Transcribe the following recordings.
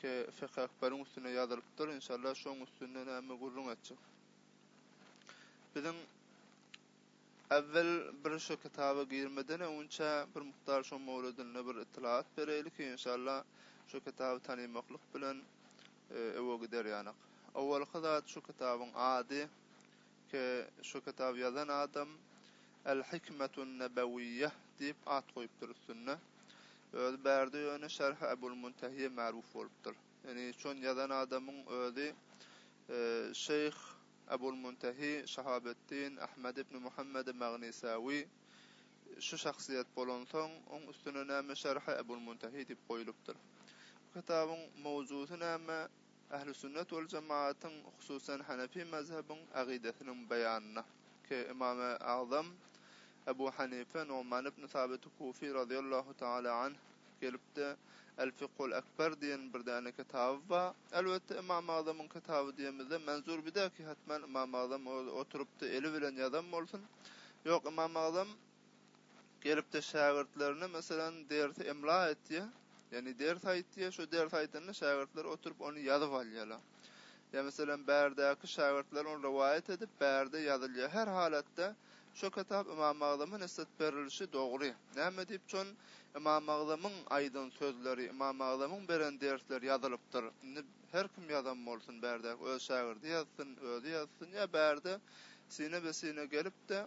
Ke Fekh Akbaryň üstüne ýazylypdyr, inşallah şoň üstünde näme gürrüň etjek. Biziň äwwel bir şo kitaba girmeden öňünçä bir mukdar şoň mowlidinde bir ytlaat bereýli ki inşallah şo kitaby tanymaklyk bilen öe gider ýanak. Owalky zat şo kitabyň ady Ke şu kitaby ýazan adam El-Hikmetun Nebewiýýeh diýip at goýupdyr üstünde. Özi bärde ýöne Şerh Ebul Muntehiýe märuf bolupdyr. Ýöne şony ýazan adamyň özi Şeýh Ebul Muntehi Şahabeddin Ahmed ibn Muhammed Magnisawi şu şahsyýet bolansoň, oň üstüne näme Şerh Ebul Muntehi diýip goýlupdyr. Bu kitabyň mowzusy näme? Ählüsünnet wal jemaatyň, hususan Hanefi mazhabyň agydasynyň beýanyna, K. Ymamy Agzam Ebu Hanife Nugman ibn Sabit Kufi razyýallahu tagala anh gelipdi. El Fikhul Ekber diýen bir däne kitaby ba. Elbetde Ymamy Agzamyň kitaby diýemizde Menzur Bidaki hatman Ymamy Agzam oturypdy, eli bilen ýazan bolsun. Ýok Ymamy Agzam. Gelipde şägirtlerine meselem ders emla etýär, ýagny ders aýtýar, şo ders aýdanda şägirtler oturyp ony ýazyp alýarlar. Ýa meselem bärdäki şägirtler ony rowaýat edip bärde ýazylýar. Her halatda şo kitap Ymam Agzama nesbet berilişi dogry. Näme diýip çon Ymam Agzamyň aýdan sözleri, Ymam Agzamyň beren dersleri ýazylypdyr. Indi her kim ýazan bolsun bärdäki öz şägirdi ýazsyn, özi ýazsyn ýa bärde syna be syna gelipde,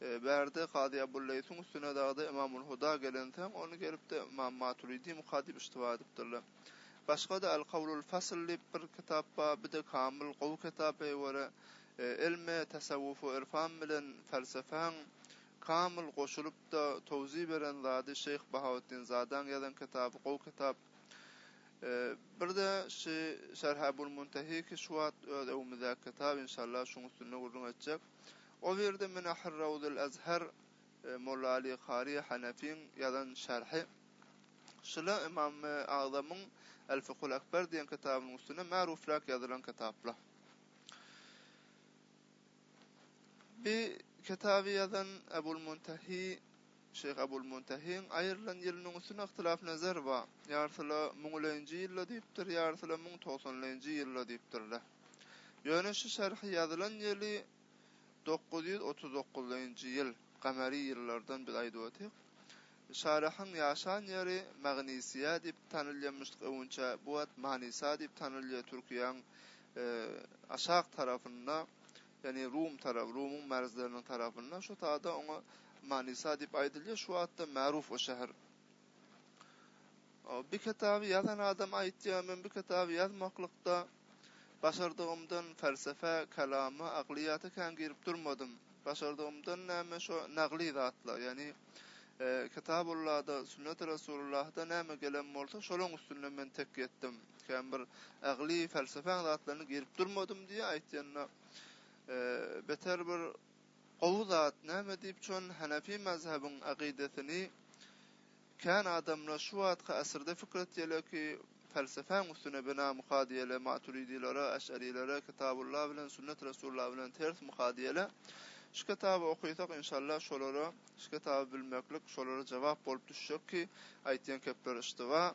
Bärde Kazy Abu Leýsiň üstüne dagda Ymamul-Huda gelensoň, ony gelipde Ymam Maturidi muka diýip yştyba edipdirler. Başgada Al-Kawlul Fasl diýip bir kitap bar, bide Kamyl, gowy kitap eý göre, ilme, tasawwufu irfan bilen pälsepäň kamyl goşulypda towzi beren zady Şeýh Bahaweddin Zadaň ýazan kitaby gowy kitap. Birde şi Şerhäbul Muntehiki şuwagt öz öwümizdäki kitap, inşallah şuň üstünde gürrüň etjek. Ol ýerde Minah ar-Rawdul Azhar, Mollaali Kari Hanefiň ýazan şerhi, şula Ymam Agzamyň Al-Fikhul Akbar diýen kitabynyň üstüne märufrak ýazylan kitaplar. Bi kitaby ýazan Abul Muntahi, Şeýh Abul Muntahiň aýrylan ýylynyň üstüne yhtylaf nazar bar. Ýarsula müňlenji ýylda diýipdir, ýarsula müň togsanlenji ýylda diýipdirler. Ýöne şu şerhi ýazylan ýyly Dokuz ýüz otuz dokuzynjy ýyl, kamary ýyllardan biz aýdyp otyrk. Şarahyň ýaşan ýeri Magnisiýa diýip tanalýamyşlyk öwünçä bu at Manisa diýip tanalýar Türkiýäň aşak tarapynda ýagny Rum tarap Rumuň märzleriniň tarapynda şo tada oňa Manisa diýip aýdylýar şu atda märuf o şäher. Bu kitaby ýazan adam aýtýar, men bu kitaby ýazmaklykda başardygymdan pälsepä, kalama, aklyýata kän girip durmadym. Başardygymdan näme şo nagly zatlar, ýagny Kitabullahda, Sünneti Resulullahda näme gelen bolsa, şolaryň üstünde men tekýe etdim. Kän bir akly, pälsepäň zatlaryna girip durmadym diýýär, aýtýanda beter bir Gowy zat näme diýip çon Hanefi mazhabyň akydasyny kän adamlar şu wagtky asyrda pikir etýäler ki Pelsepäň üstüne bina muka diýäler Maturidilere Eş'arilere Kitabulla bilen Sünnet Resulla bilen ters muka diýäler Şu kitaby okysak inşallah şolara şu kitaby bilmeklik şolara jawap bolup düşjek ki aýtýan kepleri yştyba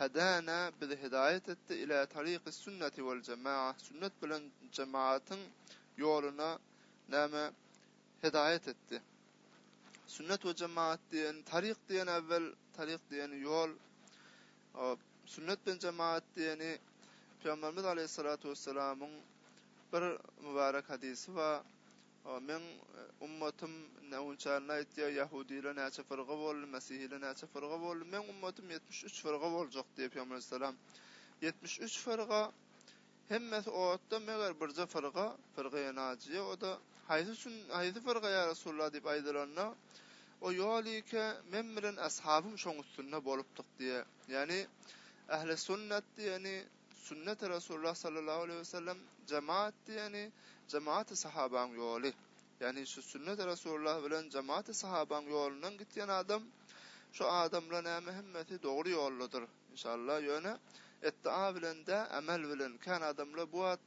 Hedäne bizi hidaýat etdi ilä taryky-sünneti wal jema'a, sünnet bilen jemaatyn ýoluna näme hidaýat etdi. Sünnet we jemaat diýen, taryk diýen äwwel, taryk diýen ýol, sünnet bilen jemaat diýeni Pygamberimiz aleyhissalatu wessalamyň bir mübarek hadysy bar. O, Meň ummatym näunçalyny aýtýar, ýahudylar näçe firga boldy, mesihiler näçe firga boldy, Meň ummatym ýetmiş üç firga boljak diýýär Pygamber aleyhissalam. Ýetmiş üç firga, hemmesi otda, meger birje firga, firgaýy najyýe, o-da, Haýsy üçin, haýsy firga, ýa Resulallah diýip aýdylanda, O, Ýol ýeke, men bilen ashabym şoň üstünde bolupdyk diýýär. Ýagny, ähli sünnat diýeni, Sünneti Resulullah sallallahu aleýhi we sellem jemaat diýeni jemaati sahabaň ýoly. Ýagny şu sünneti Resulullah bilen jemaati sahabaň ýolundan gitýän adam şu adam bilen näme hemmesi dogry ýoldadyr. Inşallah ýöne etdaa bilen dä amel bilen kän adamlar bu at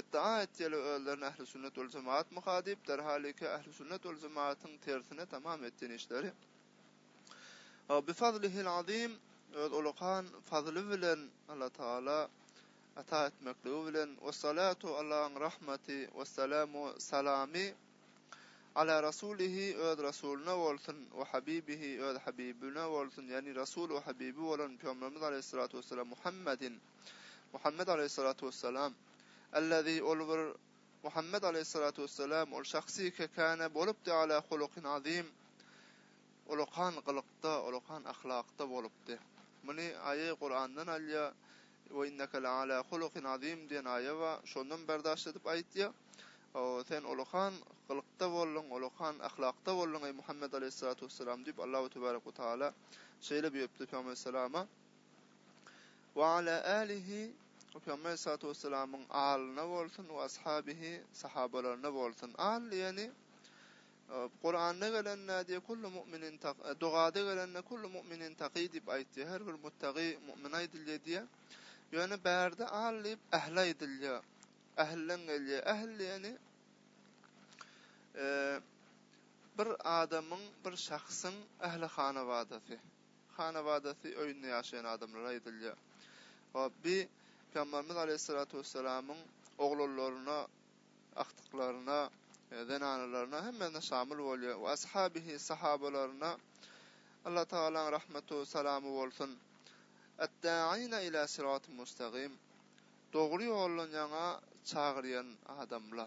etdaa etýärler özlerini ähli sünnet we jemaatmyka diýip derhaliki ähli sünnet we jemaatyň tersine tamam etýän işleri. Bi fazlihil azim, öz ulykan fazly bilen Alla Tagala ata etmekligi bilen, wessalatu, Allaň rahmaty, wessalamu, salamy, ala rasulihi, öz rasulyna bolsun, we habibihi, öz habibine bolsun, ýagny rasul we habibi bolan pygamberimiz aleýhissalatu wessalam Muhammedin, Muhammed aleýhissalatu wessalam, allazi, ol bir, Muhammet alaýhyssalatu wessalam, ol şahsy kekana bolupdy ala hulukin azim, olakan gylykda, olakan ahlakda bolupdy. Muny aýa Kurandan alýa, we inneke le ala hulukin azim diýen aýa bar, şondan berdaşt edip aýtýa, sen olakan gylykda bolduň, olakan ahlakda bolduň eý Muhammet alaýhyssalatu wessalam diýip Allahu tebarek we taala şeýle buýrupdy Pygamberimiz salama. Wa ala alihi, we Pygamber Aleyhissalatu Wesselamyň alyna bolsun, we ashabihi, sahabalaryna bolsun. Al diýeni, Kuranda gelen nädýär, kullu mu'minin tak, dogada gelende kullu mu'minin taky diýip aýtýar, her bir muttagy mu'mine aýdylýar diýýär. Ýöne bärde al diýip ähle aýdylýar. Ählden gelýär. Ähl diýeni, bir adamyň, bir şahsyň ähli hanabadasy. hanabadasy, öýünde ýaşaýan adamlara aýdylýar. Bi Pygamberimiz Aleýhissalatu Wessalamyň oglanlaryna, agtyklaryna, zenanalaryna, hemmesine şamyl bolýar. Wa ashabihi, sahabalaryna Allah Tagalaň rahmatu, salamy bolsun. Ad-da'ina ila siratim mustagim, dogry ýoldan ýaňa çagyrýan adamla.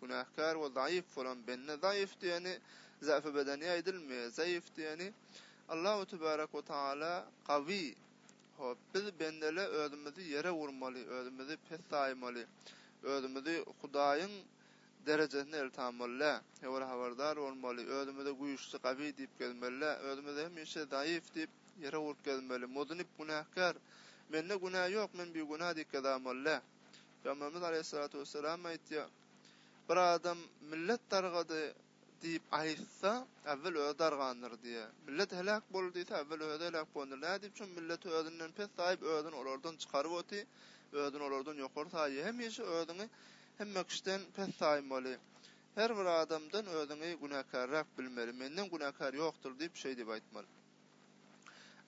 Günäkär we zaýyf bolan bende zaýyf diýeni zaýfy bedeni aýdylmaýar, zaýyf diýeni Allahu tebarek we taala gawy. Hop, biz bendele özümizi ýere urmaly, özümizi pes saýmaly, özümizi Hudaýyň derejesine eltamaly-da, hewr habardar bolmaly, özümize güýçli, gawy diýip gezmeli-de, özümize hemişe zaýyf diýip ýere urup gezmeli, muznip, günäkär, mende günä ýok, men bigünä diýip gezamaly-da. Pygamberimiz Aleýhissalatu wessalam aýtýar, Bir adam millet dargady diýip aýtsa, äwwel özi dargandyr diýýär. Millet heläk boldy diýse, äwwel özi heläk bolandyr. Nädip? Çünki milleti özünden pes saýyp, özüni olardan çykaryp otyr, özüni olardan ýokary saýýar. Hemişe özüňi hemme kişiden pes saýmaly. Her bir adamdan özüňi günäkärräk bilmeli. Menden günäkär ýokdur diýip şeý diýip aýtmaly.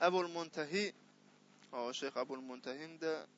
Ebul Muntehi, Şeýh Ebul Muntehiň-de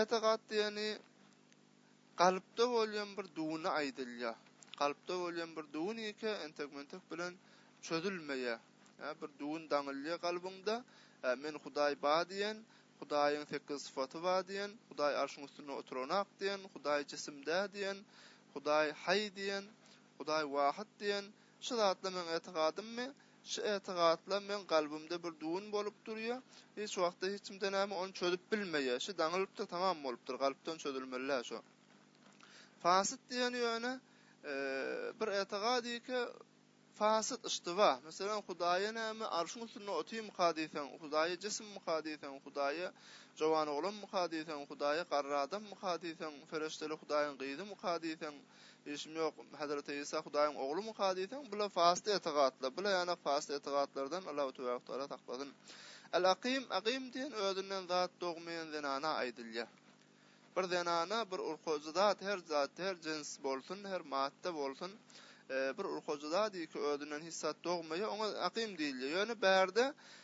Etikat diýeni kalpda bolýan bir duny aýdylýar. Kalpda bolýan bir dun ýeke entek-mentek bilen çözülmeýär. Ýa bir dun daňylýar kalbyňda, Ä, men Hudaý bar diýen, Hudaýyň sekiz syfaty bar diýen, Hudaý arşyň üstünde oturanok diýen, Hudaý jisim däl diýen, Hudaý Haý diýen, Hudaý Wahyt diýen, Şu zatla meň etigadymmy? Şu etigatla meň galbymda bir düwün bolup durýa. Hiç wagtda hiç kim denämi ony çözüp bilmeýä. Şu daňylypdyr, tamam bolupdyr. Galpdan çözülmeli-ä şo. Fasyt diýeni ýöne bir etigadiki fasyt, yştyba. Meselem, Hudaýa näme, arşyň üstünde otyrmyka diýseň, Hudaýa jismmika diýseň, Hudaýa jowan oglanmyka diýseň, Hudaýa garry adammyka diýseň, Fereşteli Hudaýyň gyzymyka diýseň, Işim ýok, Hezreti Isa Hudaýyň oglumyka diýseň, bu-la fasdy etigatlar, bu-la ýanak fasdy etigatlardan Allahu Tebärak Taala saklasyn. Al-Akym, Akym diýen özünden zat dogmaýan zenana aýdylýar. Bir zenana, bir urkajy zat, her zat, her jins bolsun, her madda bolsun, bir urkajy zat iki özünden hiç zat dogmaýar, oňa Akym diýilýär. Ýöne bärde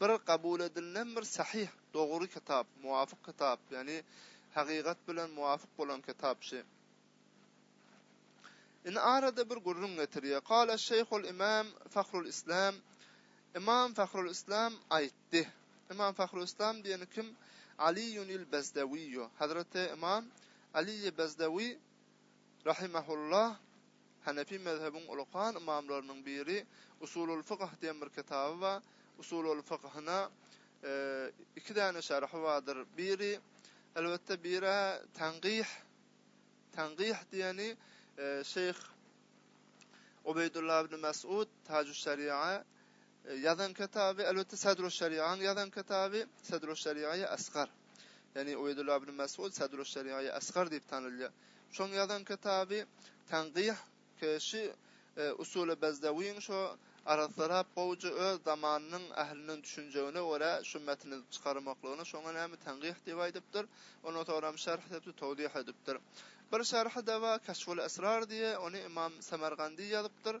Bir kabul edilen bir sahyh, dogry kitap, muwafyk kitap, ýagny hakykat bilen muwafyk bolan kitap şi. Indi arada bir gürrüň getirýär. Kala şeýhul imam Fahrul Islam Imam Fahrul Islam aýtdy. Imam Fahrul Islam diýeni kim? Ali Yunil Bezdawiýo. Hazreti Imam Ali Bezdawi rahimehullah, Hanefi mezhebiň ulykan ymamlarynyň biri, Usulul-Fykh diýen bir kitaby bar. Usulul-Fykhyna iki däne şerhi bardyr. Biri, elbetde, bir-ä Tangih. Tangih diýeni şeýh Ubeýdulla ibn Mes'ud, Tajüş-Şeriýa, Ýazan kitaby, elbetde, Sadrusşeriýaň ýazan kitaby, Sadrusşeriýaýy Asgar. Ýagny Ubeýdullah ibn Mesud Sadrusşeriýaýy Asgar diýip tanalýar. Şoň ýazan kitaby Tangih keşi Usul-i Bezdewiýiň şo Arassalap gowuja öz zamanynyň ählinden düşünjegine görä şu metni çykarmaklygyna şoňa näme Tangih diýip aýdypdyr. Ondan soňram şerh edipdir, towdih edipdir. Bir şerhi-de bar Keşful-Esrar diýe, ony Ymam Semergandy ýazypdyr.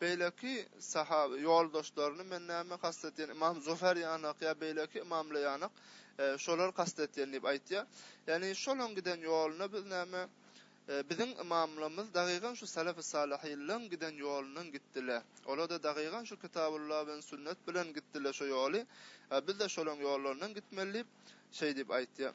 Beýleki sahaby ýoldaşlaryny men näme kast etýän, ymam Zufer ýanak ýa beýleki ymamlar ýanak, şolar kast etýän diýip aýtýar. Ýagny şolaň giden ýoluna biz näme, biziň ymamlarymyz dagygan şu Selefi Salyhinleň giden ýolundan gitdiler. Olarda dagygan şu Kitabullah bilen Sünnet bilen gitdiler şo ýoly, bizde şolaň ýollaryndan gitmeli diýip, şeý diýip aýtýar.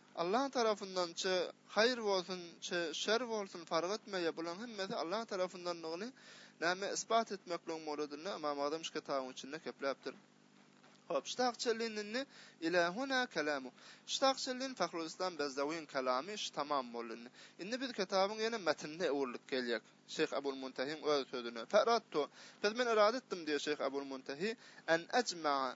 Allah tarapyndan çy haýyr bolsun çy şer bolsun fark etmeýär bulaň hemmesi Allah tarapyndandygyny name isbat etmek bileň mowladynda Ymam Azam şu kitabyň içinde kepläpdir. Hop şu takçellin indi ila huna kalamu şu takçellin Fahrul Islam Bezdawin kalamy şu tamam boldy indi. Indi biz kitabyň ýene metnine öwrülip geljek Şeýh Abul Muntahiň öz sözüne Fa'radtu biz men irada etdim diýýär Şeýh Abul Muntahi en ejma'a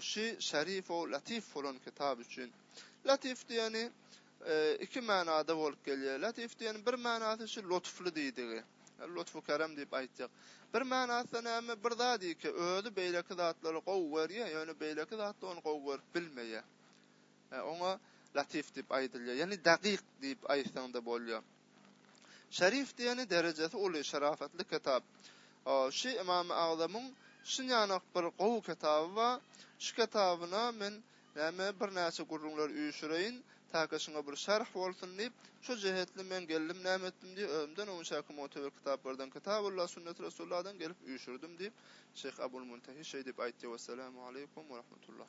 Şu Şerifow Latif bolan kitap üçin. Latif diýeni iki manada bolup gelýär. Latif diýeni bir manasy şu lutfly diýdigi. Lutfu kerem diýip aýtjak. Bir manasy näme? Bir zat iki özi beýleki zatlary gowy görýär, ýöne beýleki zatda ony gowy görüp bilmeýär. Oňa Latif diýip aýdylýar. Ýani dagyk diýip aýtsaň-da bolýar. Şerif diýeni derejesi uly, şarapatly kitap. Şu Ymamy Agzamyň şunýanak bir gowy kitaby bar. Şu kitabyna men näme birnäçe gürrüňler üýşüreýin, täki şuňa bir şerh bolsun diýip, şu jehetli men geldim näme etdim diýip, özümden öňçäki muteber kitaplardan Kitabullahi Sünneti Resulladan gelip üýşürdim diýip, Şeýh Abul Muntehi şeýdip aýtýar, Wesselamu aleýkum we rahmetullah.